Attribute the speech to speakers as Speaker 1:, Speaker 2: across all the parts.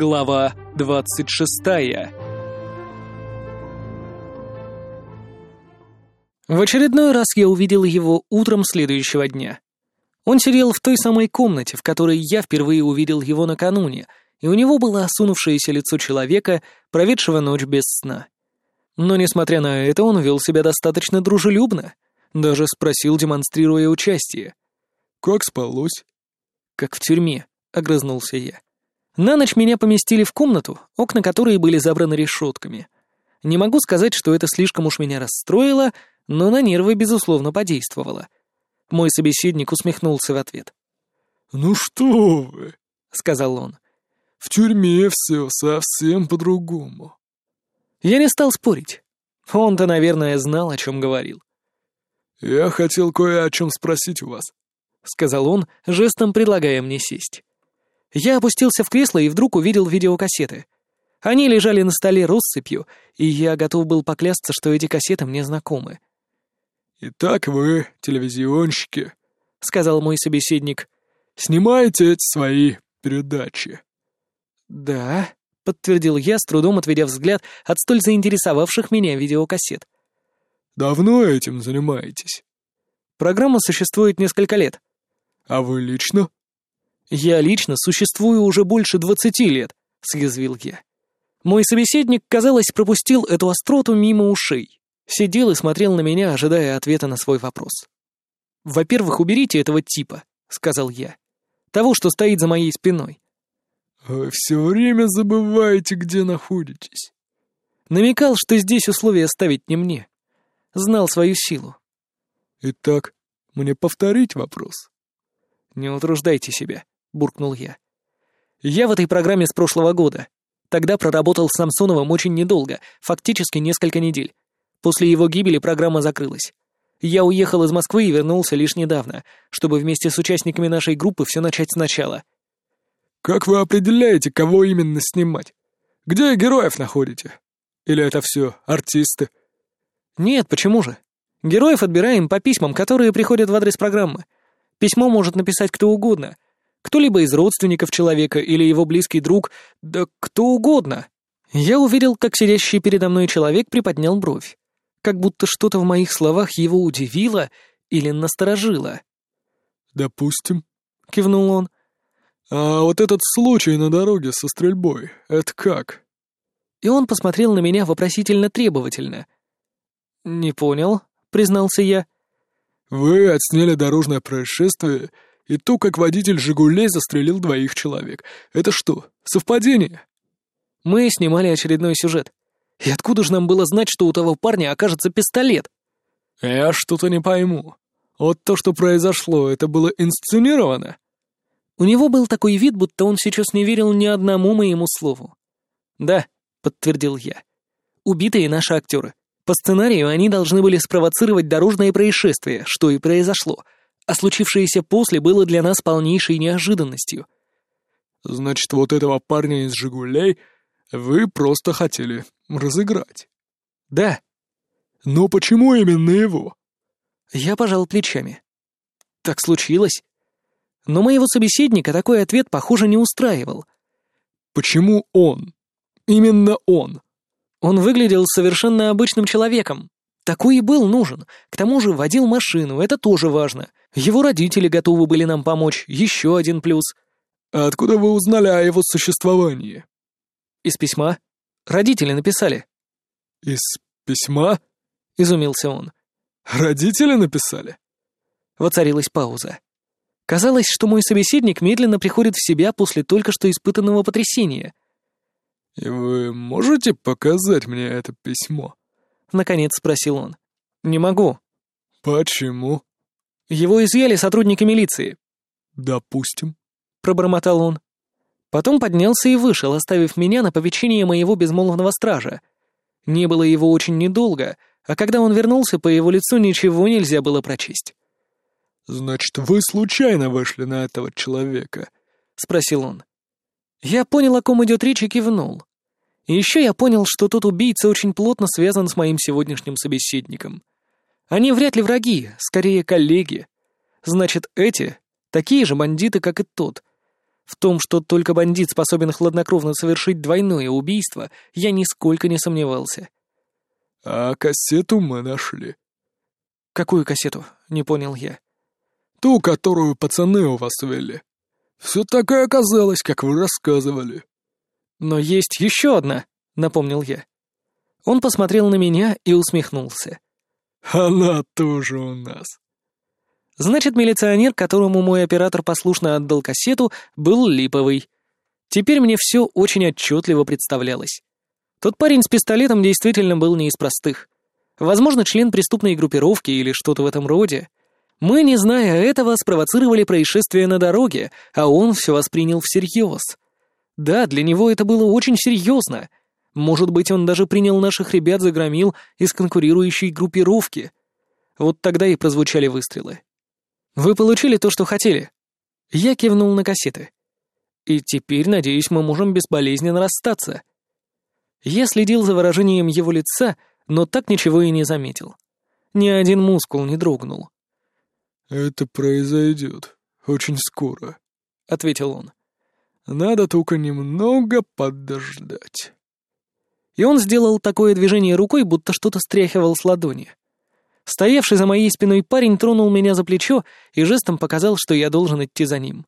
Speaker 1: Глава двадцать шестая В очередной раз я увидел его утром следующего дня. Он сидел в той самой комнате, в которой я впервые увидел его накануне, и у него было осунувшееся лицо человека, проведшего ночь без сна. Но, несмотря на это, он вел себя достаточно дружелюбно, даже спросил, демонстрируя участие.
Speaker 2: «Как спалось?»
Speaker 1: «Как в тюрьме», — огрызнулся я. На ночь меня поместили в комнату, окна которой были забраны решетками. Не могу сказать, что это слишком уж меня расстроило, но на нервы, безусловно, подействовало. Мой собеседник усмехнулся в ответ.
Speaker 2: «Ну что вы», — сказал он, — «в тюрьме все совсем по-другому».
Speaker 1: Я не стал спорить. Он-то, наверное, знал, о чем говорил.
Speaker 2: «Я хотел кое о чем спросить у вас», — сказал он, жестом предлагая мне сесть.
Speaker 1: Я опустился в кресло и вдруг увидел видеокассеты. Они лежали на столе россыпью, и я готов был поклясться, что эти кассеты мне знакомы.
Speaker 2: «Итак вы, телевизионщики», — сказал мой собеседник, — «снимаете свои передачи».
Speaker 1: «Да», — подтвердил я, с трудом отведя взгляд от столь заинтересовавших меня видеокассет.
Speaker 2: «Давно этим занимаетесь?»
Speaker 1: «Программа существует несколько лет».
Speaker 2: «А вы лично?»
Speaker 1: «Я лично существую уже больше двадцати лет», — съязвил я. Мой собеседник, казалось, пропустил эту остроту мимо ушей. Сидел и смотрел на меня, ожидая ответа на свой вопрос. «Во-первых, уберите этого типа», — сказал я. «Того, что стоит за моей спиной».
Speaker 2: «Вы все время забываете, где находитесь».
Speaker 1: Намекал, что здесь условия ставить не мне. Знал свою силу.
Speaker 2: «Итак, мне повторить вопрос?»
Speaker 1: «Не утруждайте себя», — буркнул я. «Я в этой программе с прошлого года. Тогда проработал с Самсоновым очень недолго, фактически несколько недель. После его гибели программа закрылась. Я уехал из Москвы и вернулся лишь недавно, чтобы вместе с участниками нашей группы все начать сначала.
Speaker 2: «Как вы определяете, кого именно снимать? Где героев находите? Или это все артисты?»
Speaker 1: «Нет, почему же? Героев отбираем по письмам, которые приходят в адрес программы. Письмо может написать кто угодно. Кто-либо из родственников человека или его близкий друг, да кто угодно. Я увидел, как сидящий передо мной человек приподнял бровь как будто что-то в моих словах его удивило или насторожило.
Speaker 2: «Допустим», — кивнул он. «А вот этот случай на дороге со стрельбой, это как?»
Speaker 1: И он посмотрел на меня вопросительно требовательно. «Не понял», — признался я.
Speaker 2: «Вы отсняли дорожное происшествие и то, как водитель «Жигулей» застрелил двоих человек. Это что, совпадение?»
Speaker 1: Мы снимали очередной сюжет. И откуда же нам было знать, что у того парня окажется пистолет?
Speaker 2: Я что-то не пойму. Вот то, что произошло, это было инсценировано?
Speaker 1: У него был такой вид, будто он сейчас не верил ни одному моему слову. Да, подтвердил я. Убитые наши актеры. По сценарию они должны были спровоцировать дорожное происшествие, что и произошло, а случившееся после было для нас полнейшей неожиданностью.
Speaker 2: Значит, вот этого парня из «Жигулей» вы просто хотели разыграть.
Speaker 1: Да.
Speaker 2: Но почему именно его?
Speaker 1: Я пожал плечами. Так случилось. Но моего собеседника такой ответ, похоже, не устраивал.
Speaker 2: Почему он? Именно он.
Speaker 1: Он выглядел совершенно обычным человеком. Такой и был нужен. К тому же водил машину, это тоже важно. Его родители готовы были нам помочь, еще один плюс.
Speaker 2: А откуда вы узнали о его существовании?
Speaker 1: Из письма. Родители написали».
Speaker 2: «Из письма?»
Speaker 1: — изумился он.
Speaker 2: «Родители написали?»
Speaker 1: Воцарилась пауза. Казалось, что мой собеседник медленно приходит в себя после только что испытанного потрясения.
Speaker 2: «И вы можете показать мне это письмо?»
Speaker 1: — наконец спросил он. «Не могу».
Speaker 2: «Почему?»
Speaker 1: «Его изъяли сотрудники милиции».
Speaker 2: «Допустим», —
Speaker 1: пробормотал он. Потом поднялся и вышел, оставив меня на попечение моего безмолвного стража. Не было его очень недолго, а когда он вернулся, по его лицу ничего нельзя было прочесть.
Speaker 2: «Значит, вы случайно вышли на этого человека?» — спросил он.
Speaker 1: Я понял, о ком идет речь, и кивнул. И еще я понял, что тот убийца очень плотно связан с моим сегодняшним собеседником. Они вряд ли враги, скорее коллеги. Значит, эти — такие же бандиты, как и тот — В том, что только бандит способен хладнокровно совершить двойное убийство, я нисколько не сомневался.
Speaker 2: «А кассету мы нашли».
Speaker 1: «Какую кассету?» — не понял я.
Speaker 2: «Ту, которую пацаны у вас вели. Все так и оказалось, как вы рассказывали».
Speaker 1: «Но есть еще одна», — напомнил я. Он посмотрел на меня и усмехнулся.
Speaker 2: «Она тоже у нас».
Speaker 1: Значит, милиционер, которому мой оператор послушно отдал кассету, был липовый. Теперь мне все очень отчетливо представлялось. Тот парень с пистолетом действительно был не из простых. Возможно, член преступной группировки или что-то в этом роде. Мы, не зная этого, спровоцировали происшествие на дороге, а он все воспринял всерьез. Да, для него это было очень серьезно. Может быть, он даже принял наших ребят за громил из конкурирующей группировки. Вот тогда и прозвучали выстрелы. «Вы получили то, что хотели?» Я кивнул на кассеты. «И теперь, надеюсь, мы можем безболезненно расстаться». Я следил за выражением его лица, но так ничего и не заметил. Ни один мускул не дрогнул.
Speaker 2: «Это произойдет очень скоро», — ответил он. «Надо только немного подождать».
Speaker 1: И он сделал такое движение рукой, будто что-то стряхивал с ладони. Стоявший за моей спиной парень тронул меня за плечо и жестом показал, что я должен идти за ним.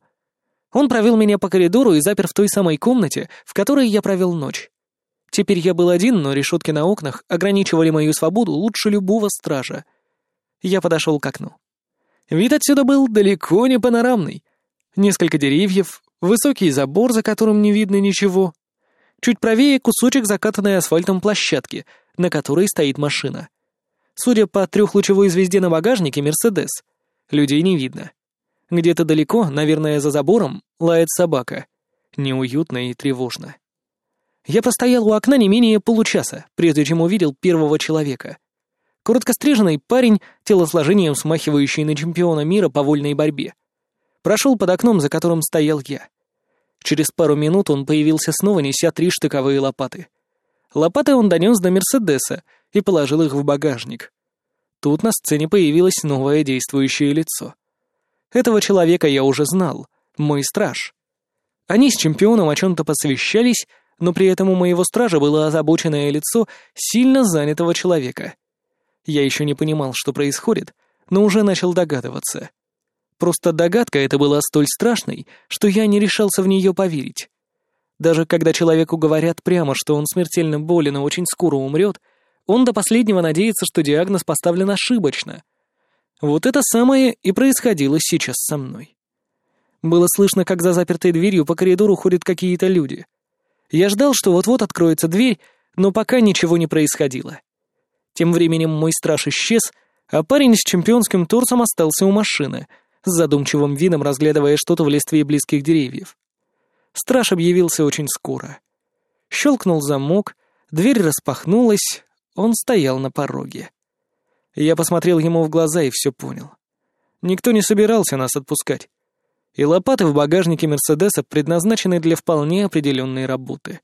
Speaker 1: Он провел меня по коридору и запер в той самой комнате, в которой я провел ночь. Теперь я был один, но решетки на окнах ограничивали мою свободу лучше любого стража. Я подошел к окну. Вид отсюда был далеко не панорамный. Несколько деревьев, высокий забор, за которым не видно ничего. Чуть правее кусочек закатанной асфальтом площадки, на которой стоит машина. Судя по трехлучевой звезде на багажнике, Мерседес. Людей не видно. Где-то далеко, наверное, за забором, лает собака. Неуютно и тревожно. Я простоял у окна не менее получаса, прежде чем увидел первого человека. Короткостриженный парень, телосложением смахивающий на чемпиона мира по вольной борьбе. Прошел под окном, за которым стоял я. Через пару минут он появился снова, неся три штыковые лопаты. Лопаты он донес до Мерседеса, и положил их в багажник. Тут на сцене появилось новое действующее лицо. Этого человека я уже знал, мой страж. Они с чемпионом о чем-то посвящались, но при этом у моего стража было озабоченное лицо сильно занятого человека. Я еще не понимал, что происходит, но уже начал догадываться. Просто догадка эта была столь страшной, что я не решался в нее поверить. Даже когда человеку говорят прямо, что он смертельно болен и очень скоро умрет, он до последнего надеется, что диагноз поставлен ошибочно. Вот это самое и происходило сейчас со мной. Было слышно, как за запертой дверью по коридору ходят какие-то люди. Я ждал, что вот-вот откроется дверь, но пока ничего не происходило. Тем временем мой страж исчез, а парень с чемпионским торсом остался у машины, с задумчивым видом разглядывая что-то в листве близких деревьев. Страж объявился очень скоро. Щелкнул замок, дверь распахнулась, он стоял на пороге. Я посмотрел ему в глаза и все понял. Никто не собирался нас отпускать. И лопаты в багажнике Мерседеса предназначены для вполне определенной работы.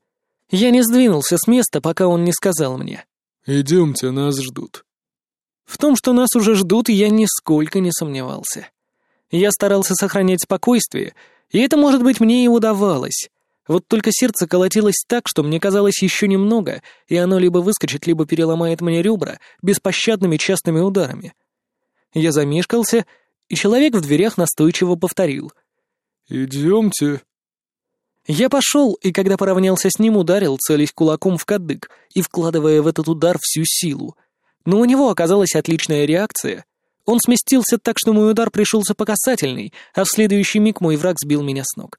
Speaker 1: Я не сдвинулся с места, пока он не сказал мне.
Speaker 2: «Идемте, нас ждут».
Speaker 1: В том, что нас уже ждут, я нисколько не сомневался. Я старался сохранять спокойствие, и это, может быть, мне и удавалось. Вот только сердце колотилось так, что мне казалось еще немного, и оно либо выскочит, либо переломает мне ребра беспощадными частыми ударами. Я замешкался, и человек в дверях настойчиво повторил.
Speaker 2: «Идемте».
Speaker 1: Я пошел, и когда поравнялся с ним, ударил, целясь кулаком в кадык и вкладывая в этот удар всю силу. Но у него оказалась отличная реакция. Он сместился так, что мой удар пришелся по касательной, а в следующий миг мой враг сбил меня с ног.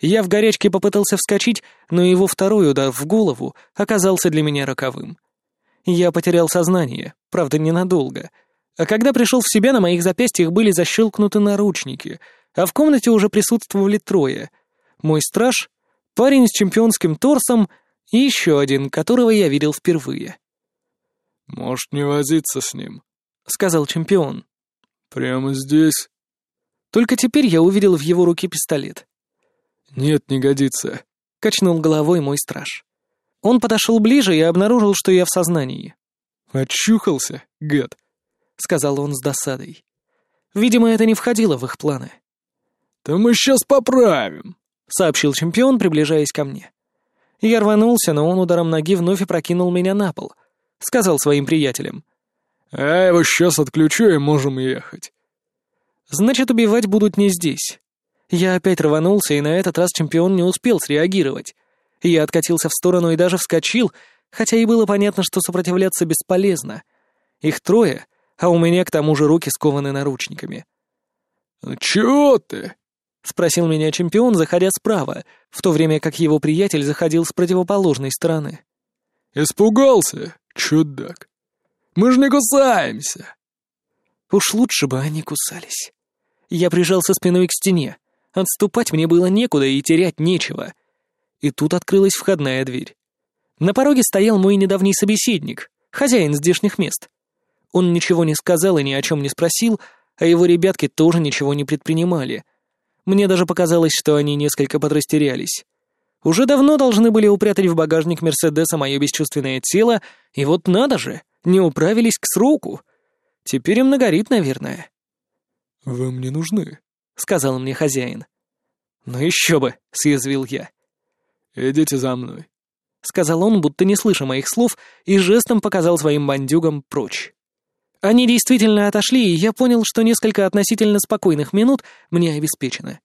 Speaker 1: Я в горячке попытался вскочить, но его второй удар в голову оказался для меня роковым. Я потерял сознание, правда, ненадолго. А когда пришел в себя, на моих запястьях были защелкнуты наручники, а в комнате уже присутствовали трое. Мой страж, парень с чемпионским торсом и еще один, которого я видел впервые.
Speaker 2: «Может, не возиться с ним», —
Speaker 1: сказал чемпион.
Speaker 2: «Прямо здесь?»
Speaker 1: Только теперь я увидел в его руке пистолет.
Speaker 2: «Нет, не годится», —
Speaker 1: качнул головой мой страж. Он подошел ближе и обнаружил, что я в сознании.
Speaker 2: «Очухался, гад», — сказал он с досадой.
Speaker 1: Видимо, это не входило в их планы.
Speaker 2: «Да мы сейчас поправим», —
Speaker 1: сообщил чемпион, приближаясь ко мне. Я рванулся, но он ударом ноги вновь опрокинул меня на пол. Сказал своим приятелям.
Speaker 2: «А его сейчас отключу и можем ехать».
Speaker 1: «Значит, убивать будут не здесь». Я опять рванулся, и на этот раз чемпион не успел среагировать. Я откатился в сторону и даже вскочил, хотя и было понятно, что сопротивляться бесполезно. Их трое, а у меня к тому же руки скованы наручниками.
Speaker 2: «Ну чего ты?»
Speaker 1: — спросил меня чемпион, заходя справа, в то время как его приятель заходил с противоположной стороны.
Speaker 2: «Испугался, чудак. Мы же не кусаемся!»
Speaker 1: Уж лучше бы они кусались. Я прижался спиной к стене. Отступать мне было некуда и терять нечего. И тут открылась входная дверь. На пороге стоял мой недавний собеседник, хозяин здешних мест. Он ничего не сказал и ни о чем не спросил, а его ребятки тоже ничего не предпринимали. Мне даже показалось, что они несколько подрастерялись. Уже давно должны были упрятать в багажник Мерседеса мое бесчувственное тело, и вот надо же, не управились к сроку. Теперь им нагорит, наверное.
Speaker 2: «Вы мне нужны», —
Speaker 1: сказал мне хозяин. «Ну еще бы», — съязвил я.
Speaker 2: «Идите за мной», —
Speaker 1: сказал он, будто не слыша моих слов, и жестом показал своим бандюгам прочь. Они действительно отошли, и я понял, что несколько относительно спокойных минут мне обеспечено.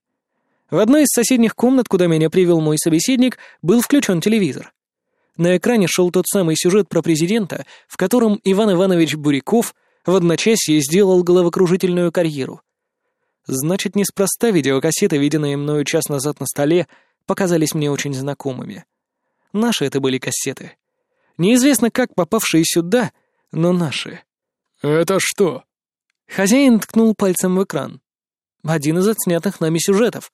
Speaker 1: В одной из соседних комнат, куда меня привел мой собеседник, был включен телевизор. На экране шел тот самый сюжет про президента, в котором Иван Иванович Буряков в одночасье сделал головокружительную карьеру. Значит, неспроста видеокассеты, виденные мною час назад на столе, показались мне очень знакомыми. Наши это были кассеты. Неизвестно, как попавшие сюда, но наши.
Speaker 2: «Это что?»
Speaker 1: Хозяин ткнул пальцем в экран. Один из отснятых нами сюжетов.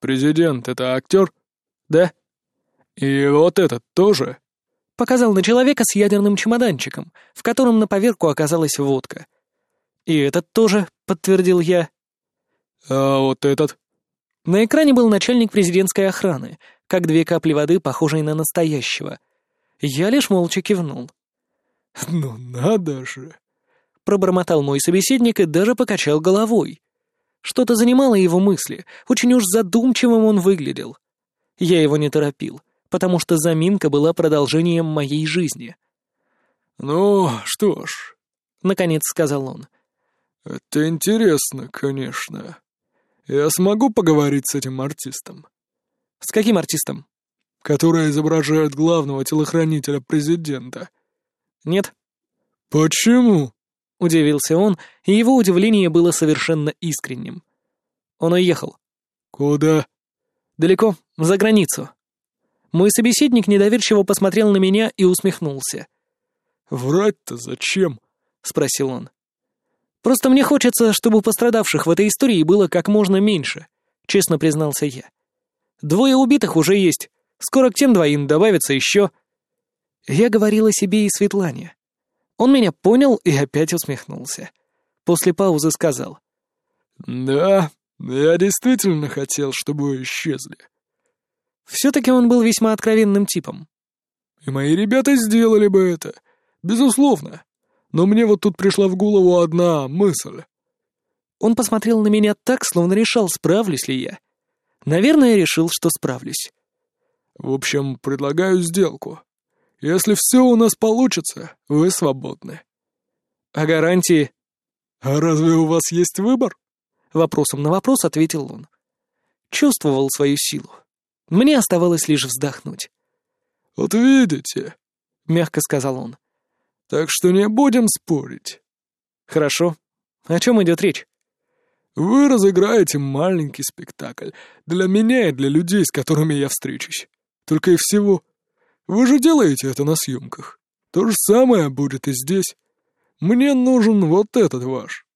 Speaker 2: «Президент — это актер?»
Speaker 1: «Да».
Speaker 2: «И вот этот тоже?»
Speaker 1: Показал на человека с ядерным чемоданчиком, в котором на поверку оказалась водка. «И этот тоже», — подтвердил я.
Speaker 2: «А вот этот?»
Speaker 1: На экране был начальник президентской охраны, как две капли воды, похожие на настоящего. Я лишь молча кивнул.
Speaker 2: «Ну надо же!»
Speaker 1: пробормотал мой собеседник и даже покачал головой. Что-то занимало его мысли, очень уж задумчивым он выглядел. Я его не торопил, потому что заминка была продолжением моей жизни.
Speaker 2: «Ну, что ж», —
Speaker 1: наконец сказал он.
Speaker 2: «Это интересно, конечно. Я смогу поговорить с этим артистом?»
Speaker 1: «С каким артистом?»
Speaker 2: «Который изображает главного телохранителя президента».
Speaker 1: «Нет».
Speaker 2: «Почему?»
Speaker 1: — удивился он, и его удивление было совершенно искренним. Он уехал.
Speaker 2: «Куда?»
Speaker 1: «Далеко, за границу». Мой собеседник недоверчиво посмотрел на меня и усмехнулся.
Speaker 2: «Врать-то зачем?»
Speaker 1: — спросил он. «Просто мне хочется, чтобы пострадавших в этой истории было как можно меньше», — честно признался я. «Двое убитых уже есть. Скоро к тем двоим добавится еще...» Я говорил о себе и Светлане. Он меня понял и опять усмехнулся. После паузы сказал.
Speaker 2: «Да, я действительно хотел, чтобы вы исчезли».
Speaker 1: Все-таки он был весьма откровенным типом.
Speaker 2: «И мои ребята сделали бы это, безусловно. Но мне вот тут пришла в голову одна мысль».
Speaker 1: Он посмотрел на меня так, словно решал, справлюсь ли я. Наверное, решил, что справлюсь.
Speaker 2: «В общем, предлагаю сделку. Если все у нас получится, вы свободны».
Speaker 1: «А гарантии?»
Speaker 2: «А разве у вас есть выбор?»
Speaker 1: Вопросом на вопрос ответил он. Чувствовал свою силу. Мне оставалось лишь вздохнуть.
Speaker 2: «Вот видите», — мягко сказал он. «Так что не будем спорить».
Speaker 1: «Хорошо. О чем идет речь?»
Speaker 2: «Вы разыграете маленький спектакль. Для меня и для людей, с которыми я встречусь. Только и всего. Вы же делаете это на съемках. То же самое будет и здесь. Мне нужен вот этот ваш».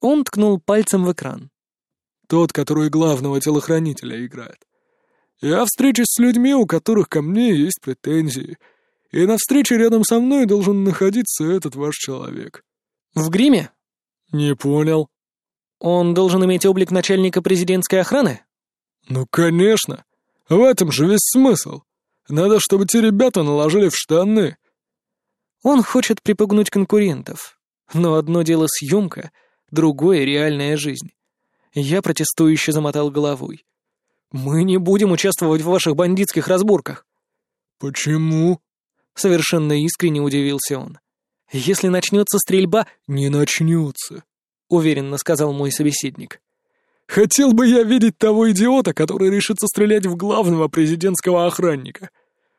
Speaker 1: Он ткнул пальцем в экран.
Speaker 2: «Тот, который главного телохранителя играет. Я встречусь с людьми, у которых ко мне есть претензии, и на встрече рядом со мной должен находиться этот ваш человек».
Speaker 1: «В гриме?»
Speaker 2: «Не понял».
Speaker 1: «Он должен иметь облик начальника президентской охраны?»
Speaker 2: «Ну, конечно. В этом же весь смысл. Надо, чтобы те ребята наложили в штаны».
Speaker 1: Он хочет припугнуть конкурентов. Но одно дело съемка, другое — реальная жизнь. Я протестующе замотал головой. Мы не будем участвовать в ваших бандитских разборках.
Speaker 2: Почему?
Speaker 1: Совершенно искренне удивился он. Если начнется стрельба...
Speaker 2: Не начнется,
Speaker 1: уверенно сказал мой собеседник.
Speaker 2: Хотел бы я видеть того идиота, который решится стрелять в главного президентского охранника.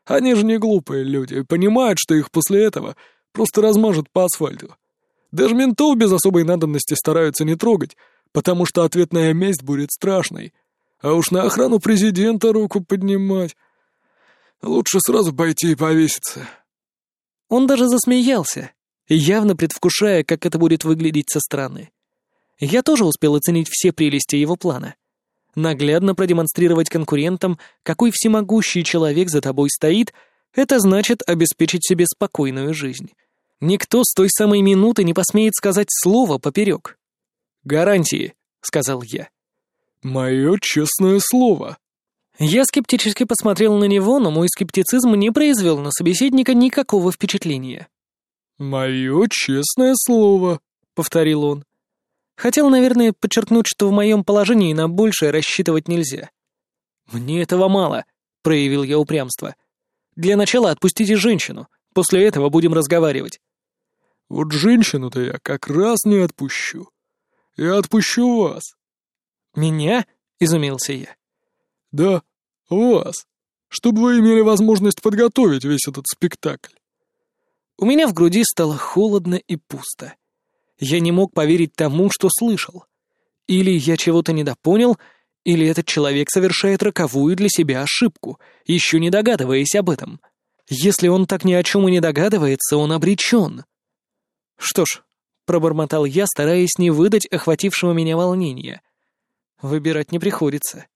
Speaker 2: Они же не глупые люди, понимают, что их после этого просто размажут по асфальту. Даже ментов без особой надобности стараются не трогать, потому что ответная месть будет страшной. А уж на охрану президента руку поднимать... Лучше сразу пойти и повеситься.
Speaker 1: Он даже засмеялся, явно предвкушая, как это будет выглядеть со стороны. Я тоже успел оценить все прелести его плана. Наглядно продемонстрировать конкурентам, какой всемогущий человек за тобой стоит, это значит обеспечить себе спокойную жизнь. Никто с той самой минуты не посмеет сказать слово поперек. «Гарантии», — сказал я.
Speaker 2: «Мое честное слово».
Speaker 1: Я скептически посмотрел на него, но мой скептицизм не произвел на собеседника никакого впечатления.
Speaker 2: «Мое честное слово», — повторил он.
Speaker 1: Хотел, наверное, подчеркнуть, что в моем положении на большее рассчитывать нельзя. «Мне этого мало», — проявил я упрямство. «Для начала отпустите женщину, после этого будем разговаривать».
Speaker 2: «Вот женщину-то я как раз не отпущу. Я отпущу вас».
Speaker 1: «Меня?» — изумился я.
Speaker 2: «Да, вас. Чтобы вы имели возможность подготовить весь этот спектакль».
Speaker 1: У меня в груди стало холодно и пусто. Я не мог поверить тому, что слышал. Или я чего-то недопонял, или этот человек совершает роковую для себя ошибку, еще не догадываясь об этом. Если он так ни о чем и не догадывается, он обречен. Что ж, пробормотал я, стараясь не выдать охватившего меня волнения. Выбирать не приходится.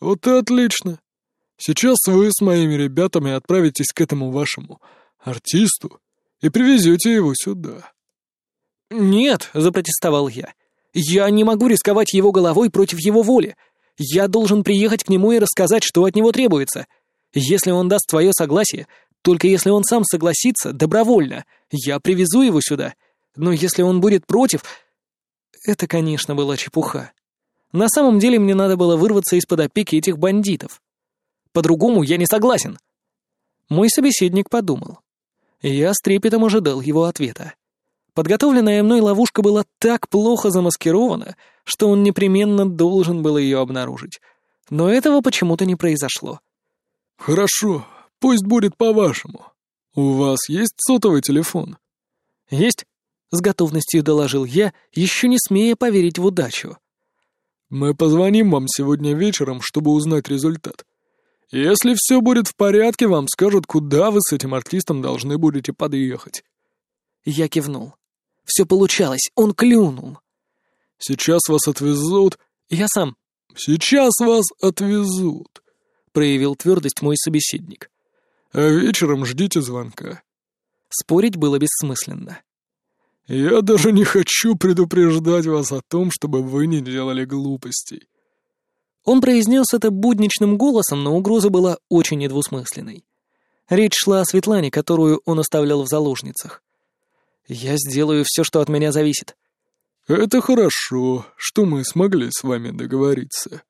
Speaker 2: Вот и отлично. Сейчас вы с моими ребятами отправитесь к этому вашему артисту и привезете его сюда.
Speaker 1: «Нет», — запротестовал я. «Я не могу рисковать его головой против его воли. Я должен приехать к нему и рассказать, что от него требуется. Если он даст свое согласие, только если он сам согласится, добровольно, я привезу его сюда. Но если он будет против...» Это, конечно, была чепуха. На самом деле мне надо было вырваться из-под опеки этих бандитов. По-другому я не согласен. Мой собеседник подумал. Я с трепетом ожидал его ответа. Подготовленная мной ловушка была так плохо замаскирована, что он непременно должен был ее обнаружить. Но этого почему-то не произошло.
Speaker 2: «Хорошо, пусть будет по-вашему. У вас есть сотовый телефон?»
Speaker 1: «Есть», — с готовностью доложил я, еще не смея поверить в удачу.
Speaker 2: «Мы позвоним вам сегодня вечером, чтобы узнать результат. Если все будет в порядке, вам скажут, куда вы с этим артистом должны будете подъехать».
Speaker 1: Я кивнул. Все получалось, он клюнул.
Speaker 2: «Сейчас вас отвезут...»
Speaker 1: «Я сам».
Speaker 2: «Сейчас вас отвезут», —
Speaker 1: проявил твердость мой собеседник.
Speaker 2: «А вечером ждите звонка».
Speaker 1: Спорить было бессмысленно.
Speaker 2: «Я даже не хочу предупреждать вас о том, чтобы вы не делали глупостей».
Speaker 1: Он произнес это будничным голосом, но угроза была очень недвусмысленной. Речь шла о Светлане, которую он оставлял в заложницах. Я сделаю все, что от меня зависит.
Speaker 2: Это хорошо, что мы смогли с вами договориться.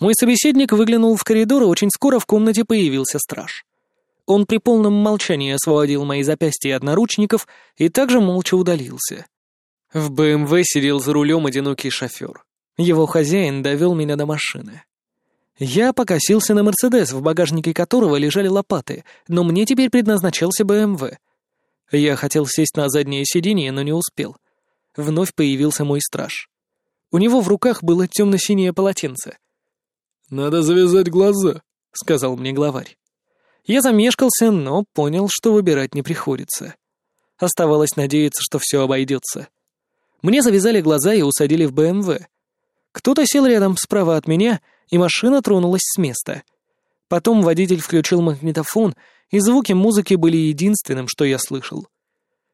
Speaker 1: Мой собеседник выглянул в коридор, и очень скоро в комнате появился страж. Он при полном молчании освободил мои запястья от наручников и также молча удалился. В БМВ сидел за рулем одинокий шофер. Его хозяин довел меня до машины. Я покосился на «Мерседес», в багажнике которого лежали лопаты, но мне теперь предназначался БМВ — я хотел сесть на заднее сиденье, но не успел. Вновь появился мой страж. У него в руках было темно-синее полотенце.
Speaker 2: «Надо завязать глаза», — сказал мне главарь.
Speaker 1: Я замешкался, но понял, что выбирать не приходится. Оставалось надеяться, что все обойдется. Мне завязали глаза и усадили в БМВ. Кто-то сел рядом справа от меня, и машина тронулась с места. Потом водитель включил магнитофон и звуки музыки были единственным, что я слышал.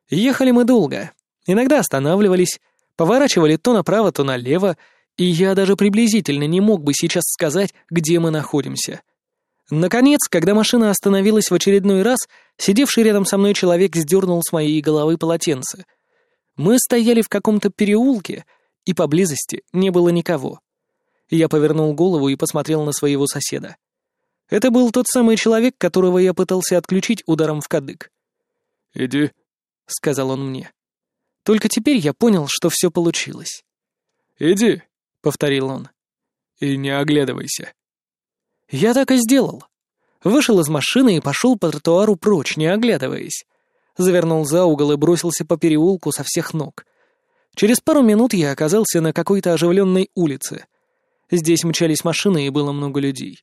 Speaker 1: Ехали мы долго. Иногда останавливались, поворачивали то направо, то налево, и я даже приблизительно не мог бы сейчас сказать, где мы находимся. Наконец, когда машина остановилась в очередной раз, сидевший рядом со мной человек сдернул с моей головы полотенце. Мы стояли в каком-то переулке, и поблизости не было никого. Я повернул голову и посмотрел на своего соседа. Это был тот самый человек, которого я пытался отключить ударом в кадык.
Speaker 2: «Иди», —
Speaker 1: сказал он мне. Только теперь я понял, что все получилось.
Speaker 2: «Иди», —
Speaker 1: повторил он.
Speaker 2: «И не оглядывайся».
Speaker 1: Я так и сделал. Вышел из машины и пошел по тротуару прочь, не оглядываясь. Завернул за угол и бросился по переулку со всех ног. Через пару минут я оказался на какой-то оживленной улице. Здесь мчались машины и было много людей.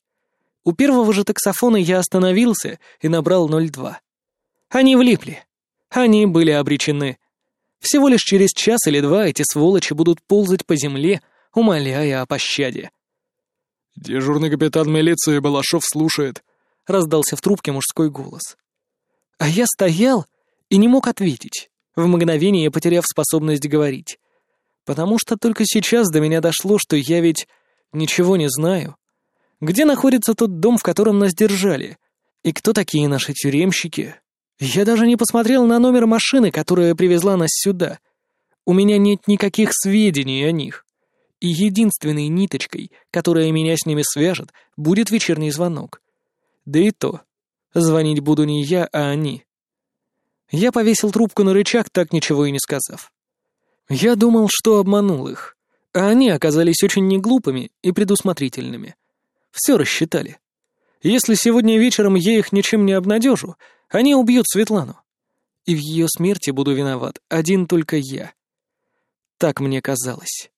Speaker 1: У первого же таксофона я остановился и набрал 02. Они влипли. Они были обречены. Всего лишь через час или два эти сволочи будут ползать по земле, умоляя о пощаде.
Speaker 2: «Дежурный капитан милиции Балашов слушает», —
Speaker 1: раздался в трубке мужской голос. А я стоял и не мог ответить, в мгновение потеряв способность говорить. Потому что только сейчас до меня дошло, что я ведь ничего не знаю. Где находится тот дом, в котором нас держали? И кто такие наши тюремщики? Я даже не посмотрел на номер машины, которая привезла нас сюда. У меня нет никаких сведений о них. И единственной ниточкой, которая меня с ними свяжет, будет вечерний звонок. Да и то. Звонить буду не я, а они. Я повесил трубку на рычаг, так ничего и не сказав. Я думал, что обманул их, а они оказались очень неглупыми и предусмотрительными. Все рассчитали. Если сегодня вечером я их ничем не обнадежу, они убьют Светлану. И в ее смерти буду виноват один только я. Так мне казалось.